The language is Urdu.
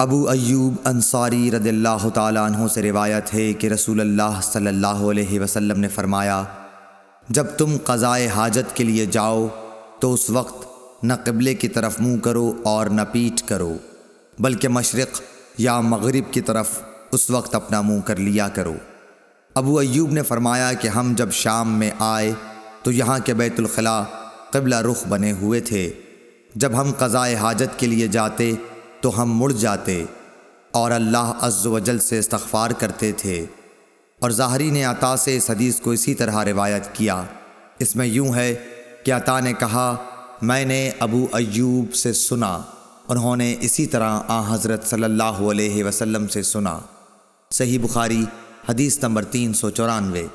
ابو ایوب انصاری رضی اللہ تعالیٰ عنہ سے روایت ہے کہ رسول اللہ صلی اللہ علیہ وسلم نے فرمایا، جب تم قضائے حاجت کے لیے جاؤ تو اس وقت نہ قبلے کی طرف منہ کرو اور نہ پیٹ کرو، بلکہ مشرق یا مغرب کی طرف اس وقت اپنا منہ کر لیا کرو۔ ابو ایوب نے فرمایا کہ ہم جب شام میں آئے تو یہاں کے بیت الخلاء قبلہ رخ بنے ہوئے تھے۔ جب ہم قضائے حاجت کے لیے جاتے تو ہم مڑ جاتے اور اللہ عز و جل سے استغفار کرتے تھے۔ اور ظاہری نے عطا سے اس حدیث کو اسی طرح روایت کیا۔ اس میں یوں ہے کہ عطا نے کہا، میں نے ابو ایوب سے سنا، انہوں نے اسی طرح آ حضرت صلی اللہ علیہ وسلم سے سنا۔ صحیح بخاری، حدیث نمبر تین سو چورانوے۔